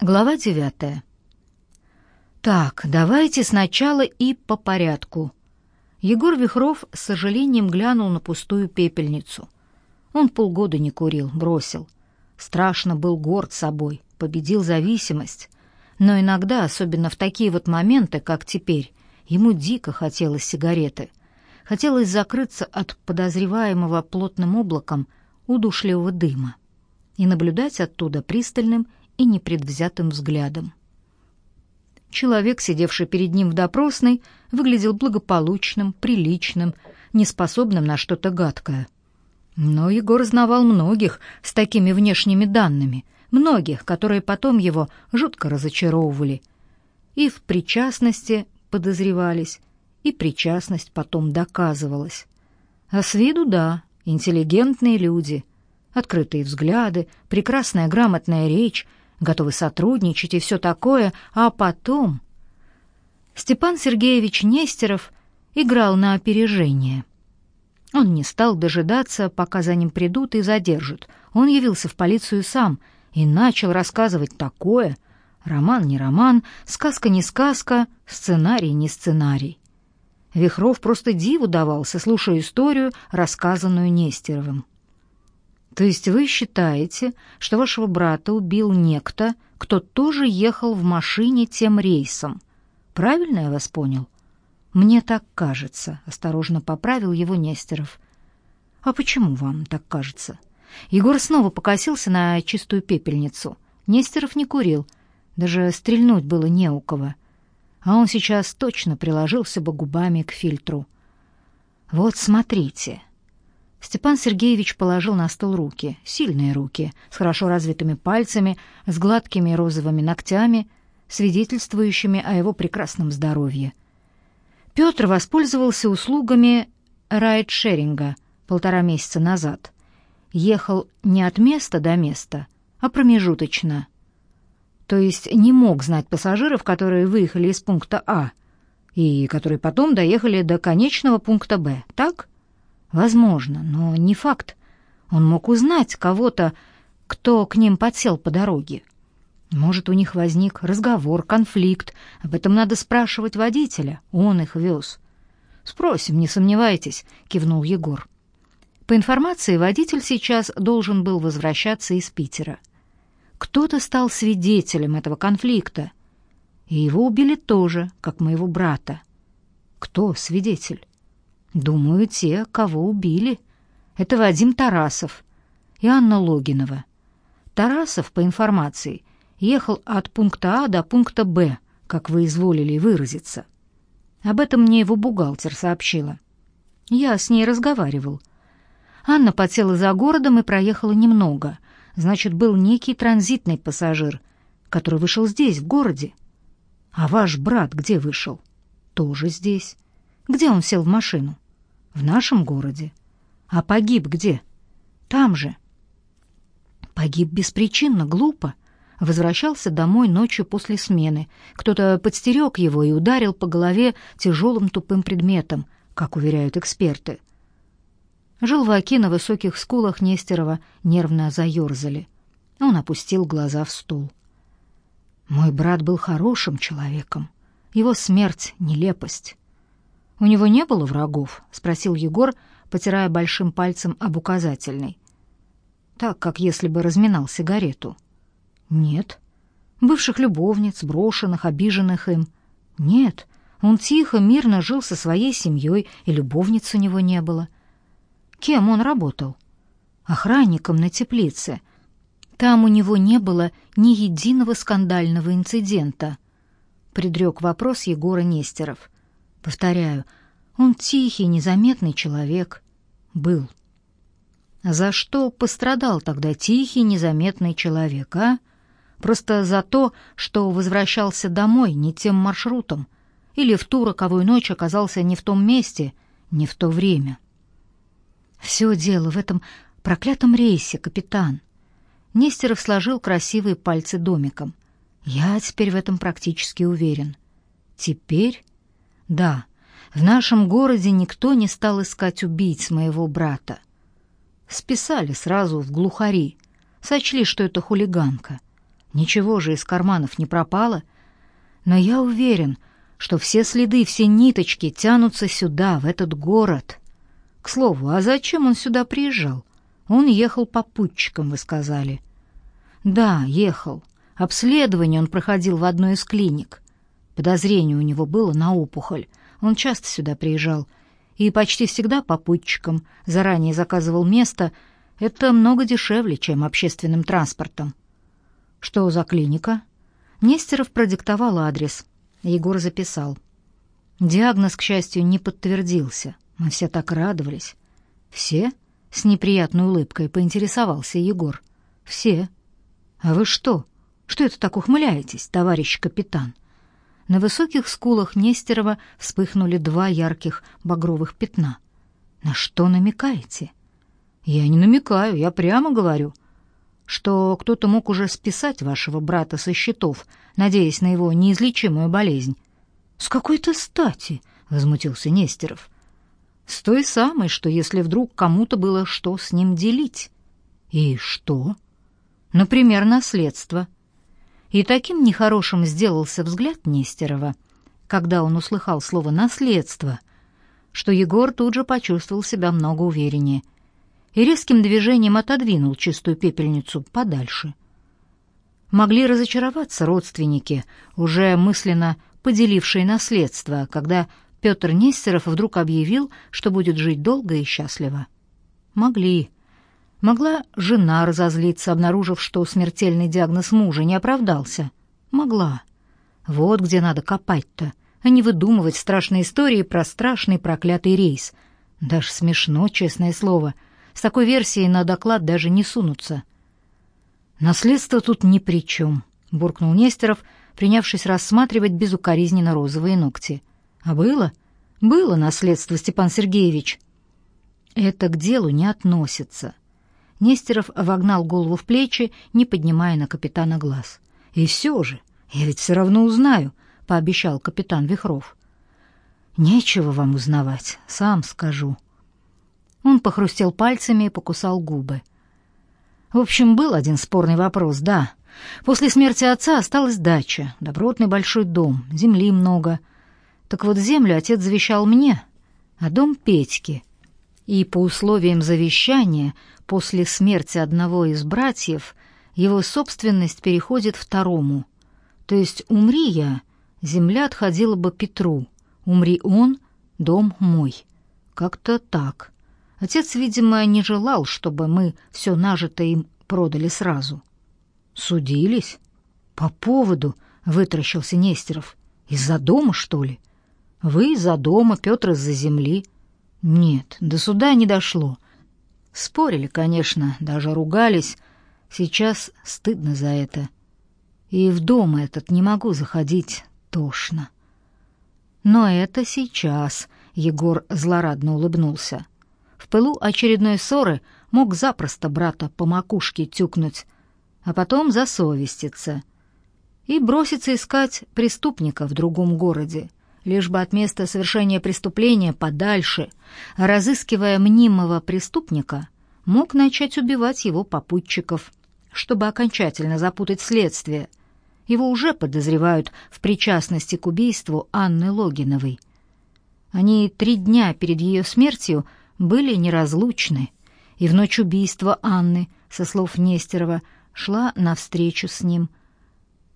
Глава девятая. Так, давайте сначала и по порядку. Егор Вихров с сожалением глянул на пустую пепельницу. Он полгода не курил, бросил. Страшно был горд собой, победил зависимость. Но иногда, особенно в такие вот моменты, как теперь, ему дико хотелось сигареты. Хотелось закрыться от подозреваемого плотным облаком удушливого дыма и наблюдать оттуда пристальным и непредвзятым взглядом. Человек, сидевший перед ним в допросной, выглядел благополучным, приличным, неспособным на что-то гадкое. Но Егор знавал многих с такими внешними данными, многих, которые потом его жутко разочаровывали. И в причастности подозревались, и причастность потом доказывалась. А с виду да, интеллигентные люди, открытые взгляды, прекрасная грамотная речь, готовы сотрудничать и все такое, а потом... Степан Сергеевич Нестеров играл на опережение. Он не стал дожидаться, пока за ним придут и задержат. Он явился в полицию сам и начал рассказывать такое. Роман не роман, сказка не сказка, сценарий не сценарий. Вихров просто диву давался, слушая историю, рассказанную Нестеровым. То есть вы считаете, что вашего брата убил некто, кто тоже ехал в машине тем рейсом? Правильно я вас понял? Мне так кажется, осторожно поправил его Нестеров. А почему вам так кажется? Егор снова покосился на чистую пепельницу. Нестеров не курил, даже стрельнуть было не у кого. А он сейчас точно приложился бы губами к фильтру. Вот смотрите, Степан Сергеевич положил на стол руки, сильные руки, с хорошо развитыми пальцами, с гладкими розовыми ногтями, свидетельствующими о его прекрасном здоровье. Петр воспользовался услугами райдшеринга полтора месяца назад. Ехал не от места до места, а промежуточно. То есть не мог знать пассажиров, которые выехали из пункта А и которые потом доехали до конечного пункта Б, так? Возможно, но не факт. Он мог узнать кого-то, кто к ним подсел по дороге. Может, у них возник разговор, конфликт. Об этом надо спрашивать водителя. Он их вез. «Спросим, не сомневайтесь», — кивнул Егор. По информации, водитель сейчас должен был возвращаться из Питера. Кто-то стал свидетелем этого конфликта. И его убили тоже, как моего брата. Кто свидетель? Думаю, те, кого убили. Это Вадим Тарасов и Анна Логинова. Тарасов, по информации, ехал от пункта А до пункта Б, как вы изволили выразиться. Об этом мне его бухгалтер сообщила. Я с ней разговаривал. Анна подсела за городом и проехала немного. Значит, был некий транзитный пассажир, который вышел здесь, в городе. А ваш брат где вышел? Тоже здесь. Где он сел в машину? В нашем городе. А погиб где? Там же. Погиб беспричинно, глупо. Возвращался домой ночью после смены. Кто-то подстерег его и ударил по голове тяжелым тупым предметом, как уверяют эксперты. Желваки на высоких скулах Нестерова нервно заерзали. Он опустил глаза в стул. Мой брат был хорошим человеком. Его смерть — нелепость. «У него не было врагов?» — спросил Егор, потирая большим пальцем об указательный. Так, как если бы разминал сигарету. «Нет». «Бывших любовниц, брошенных, обиженных им?» «Нет». Он тихо, мирно жил со своей семьей, и любовниц у него не было. Кем он работал? Охранником на теплице. Там у него не было ни единого скандального инцидента. Предрек вопрос Егора Нестеров. Повторяю, он тихий, незаметный человек. Был. За что пострадал тогда тихий, незаметный человек, а? Просто за то, что возвращался домой не тем маршрутом или в ту роковую ночь оказался не в том месте, не в то время. Все дело в этом проклятом рейсе, капитан. Нестеров сложил красивые пальцы домиком. Я теперь в этом практически уверен. Теперь да, в нашем городе никто не стал искать убийц моего брата. Списали сразу в глухари, сочли, что это хулиганка. Ничего же из карманов не пропало. Но я уверен, что все следы, все ниточки тянутся сюда, в этот город. К слову, а зачем он сюда приезжал? Он ехал попутчиком, вы сказали. Да, ехал. Обследование он проходил в одной из клиник. Подозрение у него было на опухоль. Он часто сюда приезжал и почти всегда попутчиком, заранее заказывал место. Это много дешевле, чем общественным транспортом. Что за клиника? Нестеров продиктовал адрес. Егор записал. Диагноз, к счастью, не подтвердился. Мы все так радовались. Все? С неприятной улыбкой поинтересовался Егор. Все. А вы что? Что это так ухмыляетесь, товарищ капитан? На высоких скулах Нестерова вспыхнули два ярких багровых пятна. На что намекаете? Я не намекаю, я прямо говорю, что кто-то мог уже списать вашего брата со счетов, надеясь на его неизлечимую болезнь. С какой-то стати, возмутился Нестеров. С той самой, что если вдруг кому-то было что с ним делить. И что? Например, наследство. И таким нехорошим сделался взгляд Нестерова, когда он услыхал слово «наследство», что Егор тут же почувствовал себя много увереннее и резким движением отодвинул чистую пепельницу подальше. Могли разочароваться родственники, уже мысленно поделившие наследство, когда Петр Нестеров вдруг объявил, что будет жить долго и счастливо. Могли. Могла жена разозлиться, обнаружив, что смертельный диагноз мужа не оправдался. Могла. Вот где надо копать-то, а не выдумывать страшные истории про страшный проклятый рейс. Даже смешно, честное слово. С такой версией на доклад даже не сунутся. «Наследство тут ни при чем», — буркнул Нестеров, принявшись рассматривать безукоризненно розовые ногти. «А было? Было наследство, Степан Сергеевич». «Это к делу не относится», Нестеров вогнал голову в плечи, не поднимая на капитана глаз. «И все же, я ведь все равно узнаю», — пообещал капитан Вихров. «Нечего вам узнавать, сам скажу». Он похрустел пальцами и покусал губы. В общем, был один спорный вопрос, да. После смерти отца осталась дача, добротный большой дом, земли много. Так вот землю отец завещал мне, а дом Петьке. И по условиям завещания после смерти одного из братьев его собственность переходит второму. То есть умри я, земля отходила бы Петру, умри он, дом мой. Как-то так. Отец, видимо, не желал, чтобы мы все нажитое им продали сразу. Судились? По поводу, вытращился Нестеров. Из-за дома, что ли? Вы из-за дома, Петр из-за земли. Нет, до суда не дошло. Спорили, конечно, даже ругались. Сейчас стыдно за это. И в дом этот не могу заходить, тошно. Но это сейчас, Егор злорадно улыбнулся. В пылу очередной ссоры мог запросто брата по макушке тюкнуть, а потом засовеститься и броситься искать преступника в другом городе лишь бы от места совершения преступления подальше, разыскивая мнимого преступника, мог начать убивать его попутчиков, чтобы окончательно запутать следствие. Его уже подозревают в причастности к убийству Анны Логиновой. Они три дня перед ее смертью были неразлучны, и в ночь убийства Анны, со слов Нестерова, шла навстречу с ним.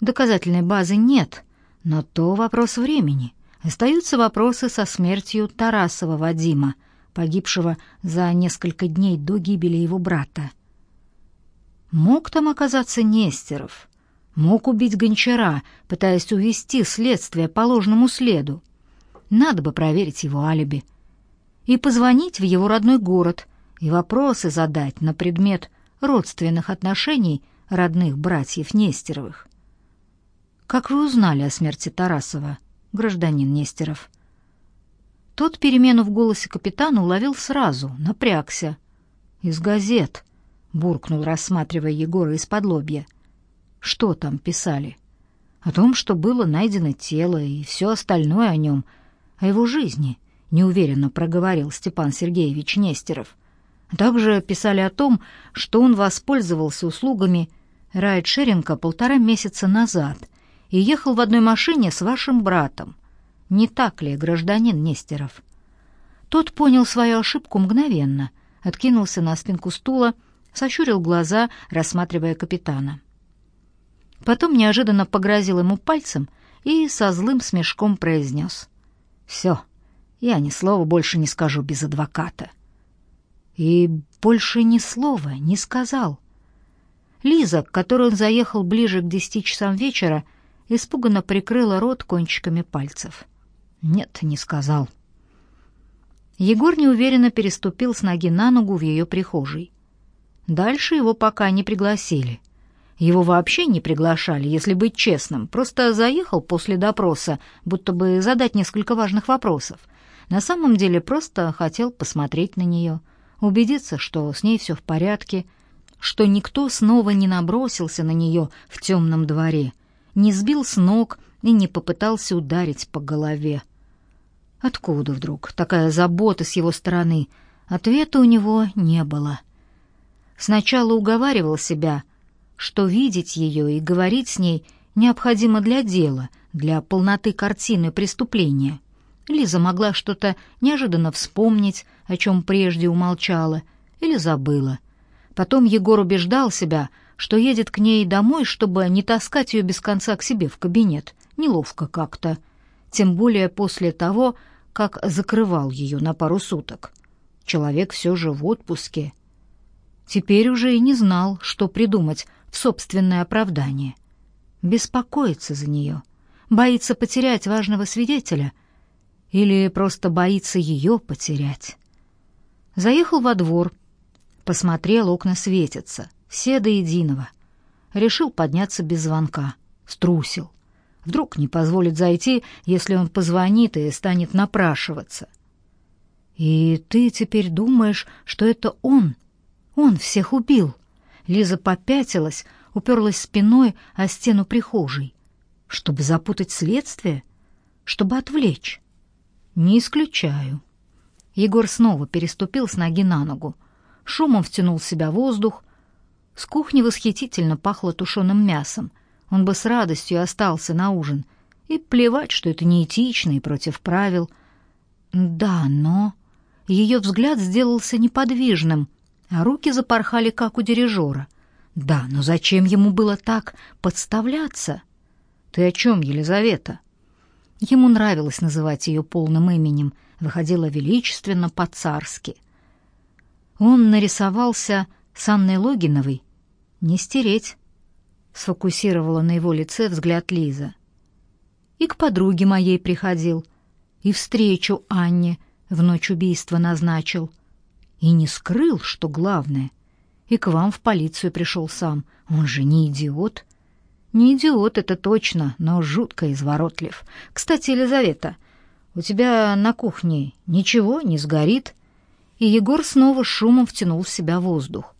Доказательной базы нет, но то вопрос времени. Остаются вопросы со смертью Тарасова Вадима, погибшего за несколько дней до гибели его брата. Мог там оказаться Нестеров, мог убить Гончара, пытаясь увести следствие по ложному следу. Надо бы проверить его алиби и позвонить в его родной город и вопросы задать на предмет родственных отношений родных братьев Нестеровых. Как вы узнали о смерти Тарасова? Гражданин Нестеров. Тот перемену в голосе капитана уловил сразу, напрягся. «Из газет», — буркнул, рассматривая Егора из-под лобья. «Что там писали?» «О том, что было найдено тело и все остальное о нем, о его жизни», — неуверенно проговорил Степан Сергеевич Нестеров. Также писали о том, что он воспользовался услугами райдшеринга полтора месяца назад и ехал в одной машине с вашим братом. Не так ли, гражданин Нестеров?» Тот понял свою ошибку мгновенно, откинулся на спинку стула, сощурил глаза, рассматривая капитана. Потом неожиданно погрозил ему пальцем и со злым смешком произнес. «Все, я ни слова больше не скажу без адвоката». И больше ни слова не сказал. Лиза, к которой он заехал ближе к десяти часам вечера, испуганно прикрыла рот кончиками пальцев. «Нет, не сказал». Егор неуверенно переступил с ноги на ногу в ее прихожей. Дальше его пока не пригласили. Его вообще не приглашали, если быть честным. Просто заехал после допроса, будто бы задать несколько важных вопросов. На самом деле просто хотел посмотреть на нее, убедиться, что с ней все в порядке, что никто снова не набросился на нее в темном дворе, не сбил с ног и не попытался ударить по голове. Откуда вдруг такая забота с его стороны? Ответа у него не было. Сначала уговаривал себя, что видеть ее и говорить с ней необходимо для дела, для полноты картины преступления. Лиза могла что-то неожиданно вспомнить, о чем прежде умолчала, или забыла. Потом Егор убеждал себя, что едет к ней домой, чтобы не таскать ее без конца к себе в кабинет. Неловко как-то. Тем более после того, как закрывал ее на пару суток. Человек все же в отпуске. Теперь уже и не знал, что придумать, в собственное оправдание. Беспокоится за нее, боится потерять важного свидетеля или просто боится ее потерять. Заехал во двор, посмотрел, окна светятся, все до единого. Решил подняться без звонка, струсил. Вдруг не позволит зайти, если он позвонит и станет напрашиваться. И ты теперь думаешь, что это он? Он всех убил? Лиза попятилась, уперлась спиной о стену прихожей. Чтобы запутать следствие? Чтобы отвлечь? Не исключаю. Егор снова переступил с ноги на ногу. Шумом втянул в себя воздух. С кухни восхитительно пахло тушеным мясом. Он бы с радостью остался на ужин. И плевать, что это неэтично и против правил. Да, но... Ее взгляд сделался неподвижным — а руки запорхали, как у дирижера. Да, но зачем ему было так подставляться? Ты о чем, Елизавета? Ему нравилось называть ее полным именем, выходило величественно по-царски. Он нарисовался с Анной Логиновой. Не стереть. Сфокусировала на его лице взгляд Лиза. И к подруге моей приходил, и встречу Анне в ночь убийства назначил. И не скрыл, что главное. И к вам в полицию пришел сам. Он же не идиот. Не идиот, это точно, но жутко изворотлив. Кстати, Елизавета, у тебя на кухне ничего не сгорит? И Егор снова шумом втянул в себя воздух.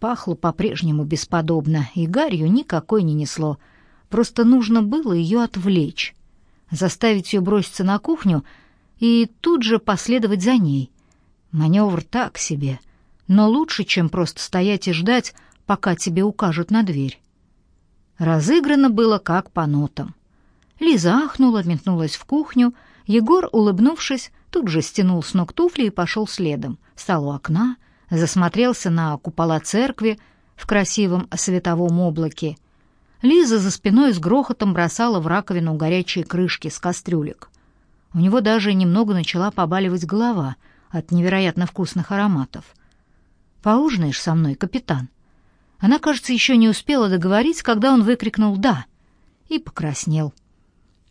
Пахло по-прежнему бесподобно, и гарью никакой не несло. Просто нужно было ее отвлечь, заставить ее броситься на кухню и тут же последовать за ней — Маневр так себе, но лучше, чем просто стоять и ждать, пока тебе укажут на дверь. Разыграно было как по нотам. Лиза ахнула, метнулась в кухню. Егор, улыбнувшись, тут же стянул с ног туфли и пошел следом. Стал у окна, засмотрелся на купола церкви в красивом световом облаке. Лиза за спиной с грохотом бросала в раковину горячие крышки с кастрюлек. У него даже немного начала побаливать голова — от невероятно вкусных ароматов. «Поужинаешь со мной, капитан?» Она, кажется, еще не успела договорить, когда он выкрикнул «да» и покраснел.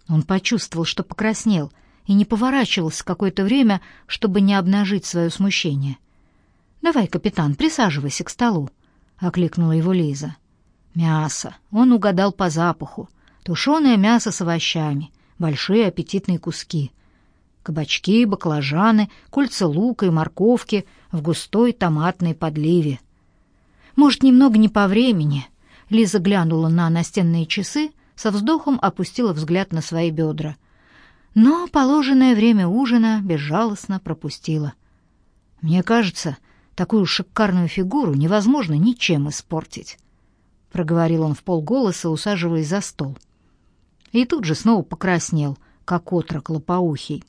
Он почувствовал, что покраснел, и не поворачивался какое-то время, чтобы не обнажить свое смущение. «Давай, капитан, присаживайся к столу», — окликнула его Лиза. «Мясо». Он угадал по запаху. Тушеное мясо с овощами, большие аппетитные куски кабачки, баклажаны, кольца лука и морковки в густой томатной подливе. Может, немного не по времени. Лиза глянула на настенные часы, со вздохом опустила взгляд на свои бедра. Но положенное время ужина безжалостно пропустила. Мне кажется, такую шикарную фигуру невозможно ничем испортить. проговорил он в полголоса, усаживаясь за стол. И тут же снова покраснел, как отрок лопоухий.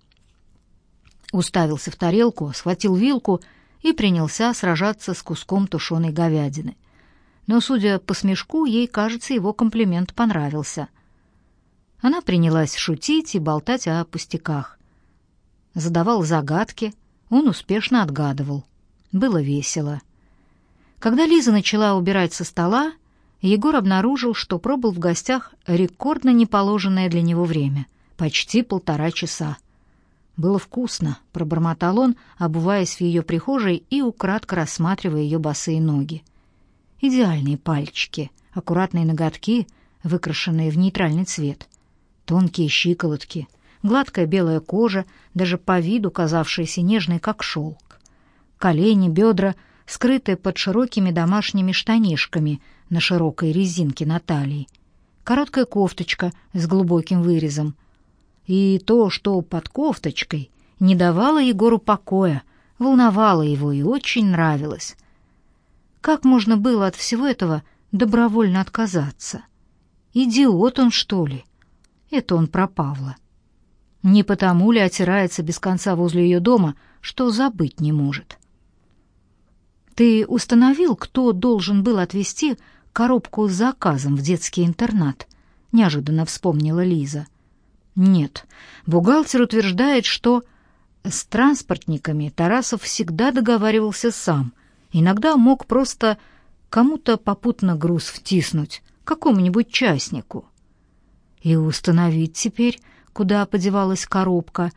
Уставился в тарелку, схватил вилку и принялся сражаться с куском тушеной говядины. Но, судя по смешку, ей, кажется, его комплимент понравился. Она принялась шутить и болтать о пустяках. Задавал загадки, он успешно отгадывал. Было весело. Когда Лиза начала убирать со стола, Егор обнаружил, что пробыл в гостях рекордно неположенное для него время — почти полтора часа. «Было вкусно», — пробормотал он, обуваясь в ее прихожей и украдко рассматривая ее босые ноги. Идеальные пальчики, аккуратные ноготки, выкрашенные в нейтральный цвет, тонкие щиколотки, гладкая белая кожа, даже по виду казавшаяся нежной, как шелк. Колени, бедра, скрытые под широкими домашними штанишками — на широкой резинке на талии, короткая кофточка с глубоким вырезом. И то, что под кофточкой, не давало Егору покоя, волновало его и очень нравилось. Как можно было от всего этого добровольно отказаться? Идиот он, что ли? Это он про Павла. Не потому ли отирается без конца возле ее дома, что забыть не может? Ты установил, кто должен был отвезти коробку с заказом в детский интернат, неожиданно вспомнила Лиза. Нет, бухгалтер утверждает, что с транспортниками Тарасов всегда договаривался сам. Иногда мог просто кому-то попутно груз втиснуть, какому-нибудь частнику. И установить теперь, куда подевалась коробка,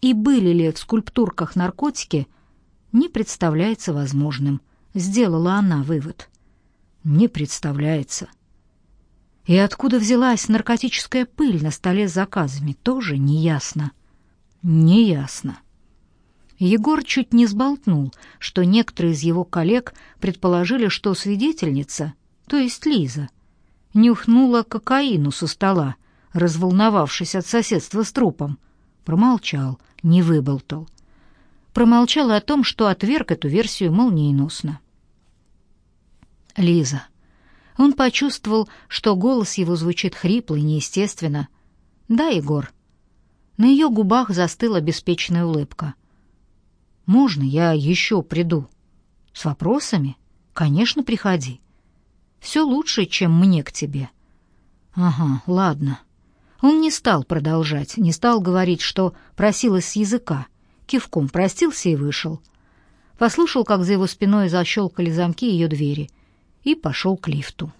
и были ли в скульптурках наркотики, не представляется возможным. Сделала она вывод не представляется. И откуда взялась наркотическая пыль на столе с заказами, тоже неясно. Неясно. Егор чуть не сболтнул, что некоторые из его коллег предположили, что свидетельница, то есть Лиза, нюхнула кокаину со стола, разволновавшись от соседства с трупом. Промолчал, не выболтал. Промолчал о том, что отверг эту версию молниеносно. Лиза. Он почувствовал, что голос его звучит хрипло и неестественно. «Да, Егор». На ее губах застыла беспечная улыбка. «Можно я еще приду?» «С вопросами?» «Конечно, приходи. Все лучше, чем мне к тебе». «Ага, ладно». Он не стал продолжать, не стал говорить, что просилась с языка. Кивком простился и вышел. Послушал, как за его спиной защелкали замки ее двери — и пошел к лифту.